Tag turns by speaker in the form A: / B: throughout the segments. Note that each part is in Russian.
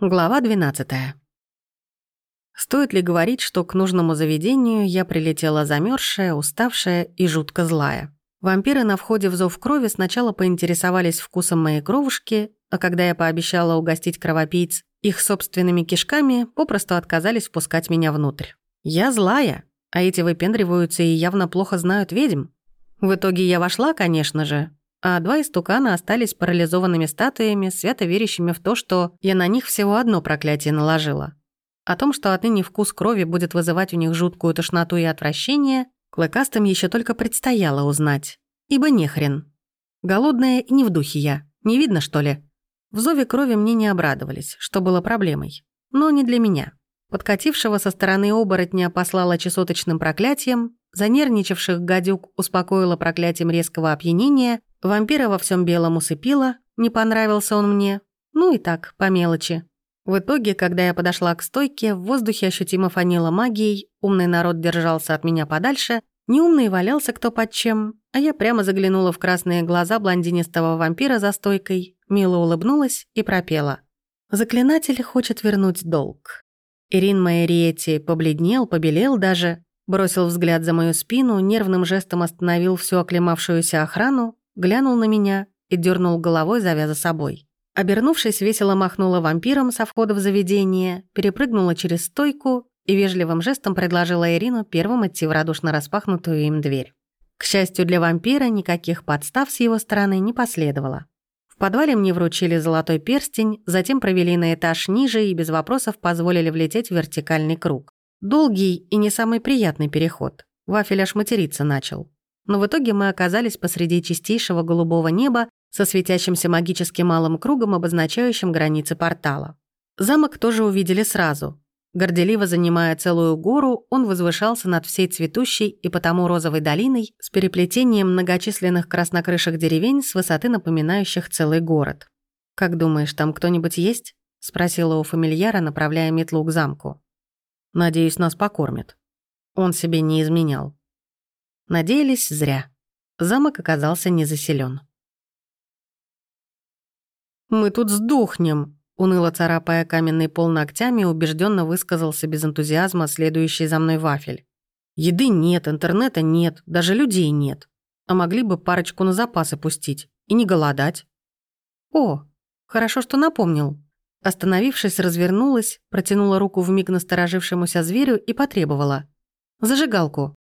A: Глава 12. Стоит ли говорить, что к нужному заведению я прилетела замерзшая, уставшая и жутко злая. Вампиры на входе в зов крови сначала поинтересовались вкусом моей кровушки, а когда я пообещала угостить кровопийц их собственными кишками, попросту отказались впускать меня внутрь. Я злая, а эти выпендриваются и явно плохо знают ведьм. В итоге я вошла, конечно же, а два истукана остались парализованными статуями, свято верящими в то, что я на них всего одно проклятие наложила. О том, что отныне вкус крови будет вызывать у них жуткую тошноту и отвращение, клыкастым еще только предстояло узнать. Ибо нехрен. Голодная и не в духе я. Не видно, что ли? В зове крови мне не обрадовались, что было проблемой. Но не для меня. Подкатившего со стороны оборотня послала чесоточным проклятием, занервничавших гадюк успокоила проклятием резкого опьянения, Вампира во всем белом усыпила, не понравился он мне. Ну и так, по мелочи. В итоге, когда я подошла к стойке, в воздухе ощутимо фанило магией, умный народ держался от меня подальше, неумный валялся кто под чем, а я прямо заглянула в красные глаза блондинистого вампира за стойкой, мило улыбнулась и пропела. «Заклинатель хочет вернуть долг». Ирин Майриетти побледнел, побелел даже, бросил взгляд за мою спину, нервным жестом остановил всю оклемавшуюся охрану, глянул на меня и дернул головой, завяза собой. Обернувшись, весело махнула вампиром со входа в заведение, перепрыгнула через стойку и вежливым жестом предложила Ирину первым идти в радушно распахнутую им дверь. К счастью для вампира, никаких подстав с его стороны не последовало. В подвале мне вручили золотой перстень, затем провели на этаж ниже и без вопросов позволили влететь в вертикальный круг. Долгий и не самый приятный переход. Вафель аж материться начал но в итоге мы оказались посреди чистейшего голубого неба со светящимся магическим малым кругом, обозначающим границы портала. Замок тоже увидели сразу. Горделиво занимая целую гору, он возвышался над всей цветущей и потому розовой долиной с переплетением многочисленных краснокрыших деревень с высоты напоминающих целый город. «Как думаешь, там кто-нибудь есть?» — спросила у фамильяра, направляя метлу к замку. «Надеюсь, нас покормят». Он себе не изменял. Надеялись зря. Замок оказался не заселен. «Мы тут сдохнем», — уныло царапая каменный пол ногтями, убежденно высказался без энтузиазма следующий за мной вафель. «Еды нет, интернета нет, даже людей нет. А могли бы парочку на запасы пустить и не голодать». «О, хорошо, что напомнил». Остановившись, развернулась, протянула руку вмиг насторожившемуся зверю и потребовала. «Зажигалку».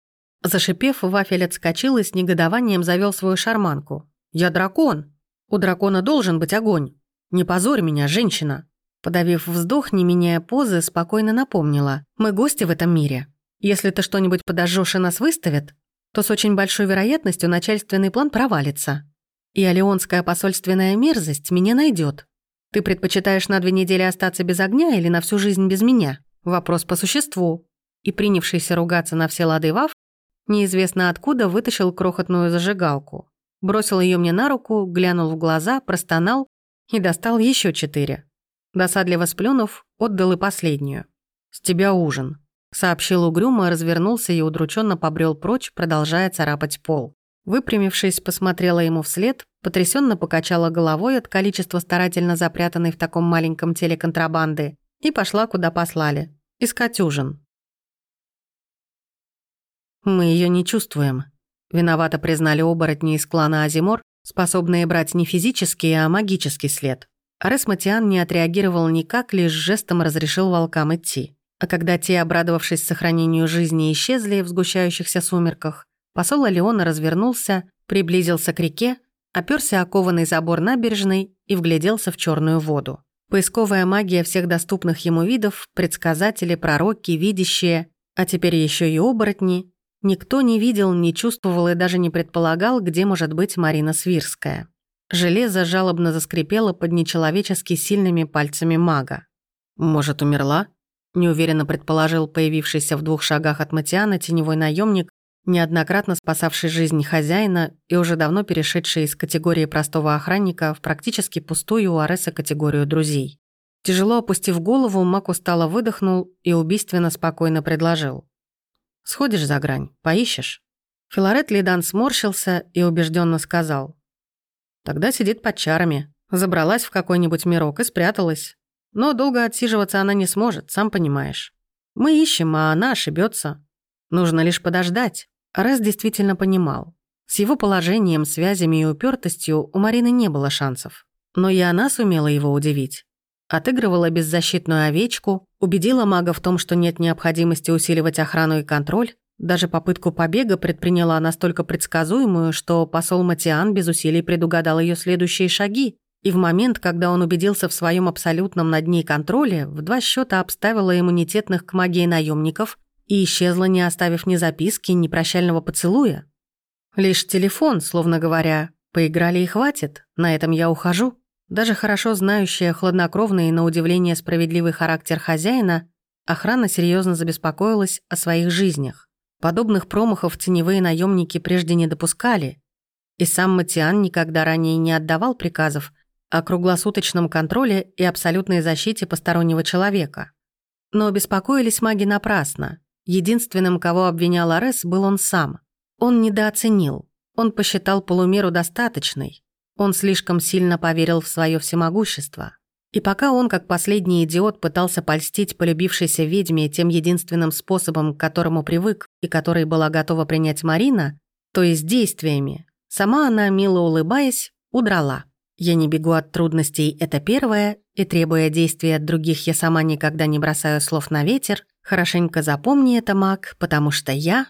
A: Зашипев, Вафель отскочил и с негодованием завел свою шарманку. «Я дракон! У дракона должен быть огонь! Не позорь меня, женщина!» Подавив вздох, не меняя позы, спокойно напомнила. «Мы гости в этом мире. Если ты что-нибудь подожжешь и нас выставят, то с очень большой вероятностью начальственный план провалится. И алионская посольственная мерзость меня найдет. Ты предпочитаешь на две недели остаться без огня или на всю жизнь без меня? Вопрос по существу». И принявшийся ругаться на все лады Вав, Неизвестно откуда вытащил крохотную зажигалку. Бросил ее мне на руку, глянул в глаза, простонал и достал еще четыре. Досадливо сплюнув, отдал и последнюю. «С тебя ужин», — сообщил угрюмо, развернулся и удрученно побрел прочь, продолжая царапать пол. Выпрямившись, посмотрела ему вслед, потрясенно покачала головой от количества старательно запрятанной в таком маленьком теле контрабанды и пошла, куда послали. Искать ужин. Мы ее не чувствуем. Виновато признали оборотни из клана Азимор, способные брать не физический, а магический след. Арес Матиан не отреагировал никак, лишь жестом разрешил волкам идти. А когда те, обрадовавшись сохранению жизни, исчезли в сгущающихся сумерках, посол Алеона развернулся, приблизился к реке, оперся окованный забор набережной и вгляделся в черную воду. Поисковая магия всех доступных ему видов, предсказатели, пророки, видящие, а теперь еще и оборотни, Никто не видел, не чувствовал и даже не предполагал, где может быть Марина Свирская. Железо жалобно заскрипело под нечеловечески сильными пальцами мага. «Может, умерла?» – неуверенно предположил появившийся в двух шагах от Матиана теневой наемник, неоднократно спасавший жизнь хозяина и уже давно перешедший из категории простого охранника в практически пустую у Ареса категорию друзей. Тяжело опустив голову, маг устало выдохнул и убийственно спокойно предложил. Сходишь за грань, поищешь?» Филарет Лидан сморщился и убежденно сказал. «Тогда сидит под чарами. Забралась в какой-нибудь мирок и спряталась. Но долго отсиживаться она не сможет, сам понимаешь. Мы ищем, а она ошибется. Нужно лишь подождать. Арес действительно понимал. С его положением, связями и упертостью у Марины не было шансов. Но и она сумела его удивить. Отыгрывала беззащитную овечку, убедила мага в том, что нет необходимости усиливать охрану и контроль, даже попытку побега предприняла настолько предсказуемую, что посол Матиан без усилий предугадал ее следующие шаги, и в момент, когда он убедился в своем абсолютном над ней контроле, в два счета обставила иммунитетных к магии наемников и исчезла, не оставив ни записки, ни прощального поцелуя. Лишь телефон, словно говоря, «поиграли и хватит, на этом я ухожу». Даже хорошо знающая хладнокровный и на удивление справедливый характер хозяина, охрана серьезно забеспокоилась о своих жизнях. Подобных промахов теневые наемники прежде не допускали, и сам Матиан никогда ранее не отдавал приказов о круглосуточном контроле и абсолютной защите постороннего человека. Но беспокоились маги напрасно. Единственным, кого обвинял Арес, был он сам. Он недооценил. Он посчитал полумеру достаточной. Он слишком сильно поверил в свое всемогущество. И пока он, как последний идиот, пытался польстить полюбившейся ведьме тем единственным способом, к которому привык и который была готова принять Марина, то есть действиями, сама она, мило улыбаясь, удрала. «Я не бегу от трудностей» — это первое, и требуя действий от других, я сама никогда не бросаю слов на ветер. Хорошенько запомни это, маг, потому что я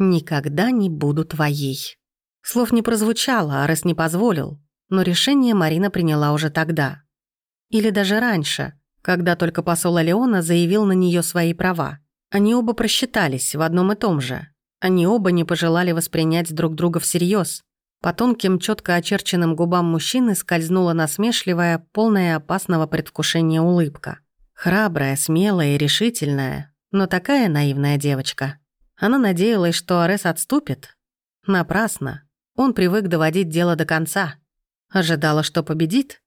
A: никогда не буду твоей. Слов не прозвучало, Арес не позволил, но решение Марина приняла уже тогда. Или даже раньше, когда только посол Алеона заявил на нее свои права. Они оба просчитались в одном и том же. Они оба не пожелали воспринять друг друга всерьез. По тонким, четко очерченным губам мужчины скользнула насмешливая, полная опасного предвкушения улыбка. Храбрая, смелая и решительная, но такая наивная девочка. Она надеялась, что Арес отступит. Напрасно. Он привык доводить дело до конца. Ожидала, что победит,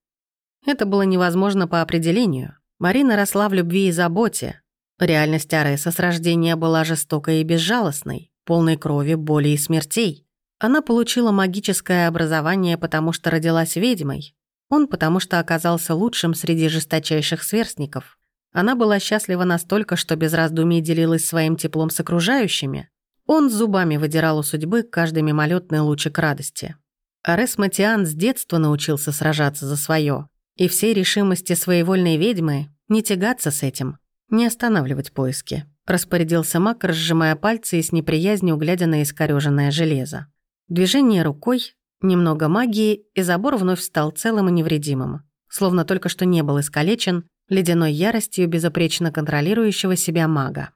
A: это было невозможно по определению. Марина росла в любви и заботе. Реальность Ареса с рождения была жестокой и безжалостной, полной крови, боли и смертей. Она получила магическое образование, потому что родилась ведьмой. Он потому что оказался лучшим среди жесточайших сверстников. Она была счастлива настолько, что без раздумий делилась своим теплом с окружающими. Он зубами выдирал у судьбы каждый мимолетный лучик радости. Арес Матиан с детства научился сражаться за свое. И всей решимости своевольной ведьмы не тягаться с этим, не останавливать поиски. Распорядился маг, разжимая пальцы и с неприязнью глядя на искорёженное железо. Движение рукой, немного магии, и забор вновь стал целым и невредимым. Словно только что не был искалечен ледяной яростью безупречно контролирующего себя мага.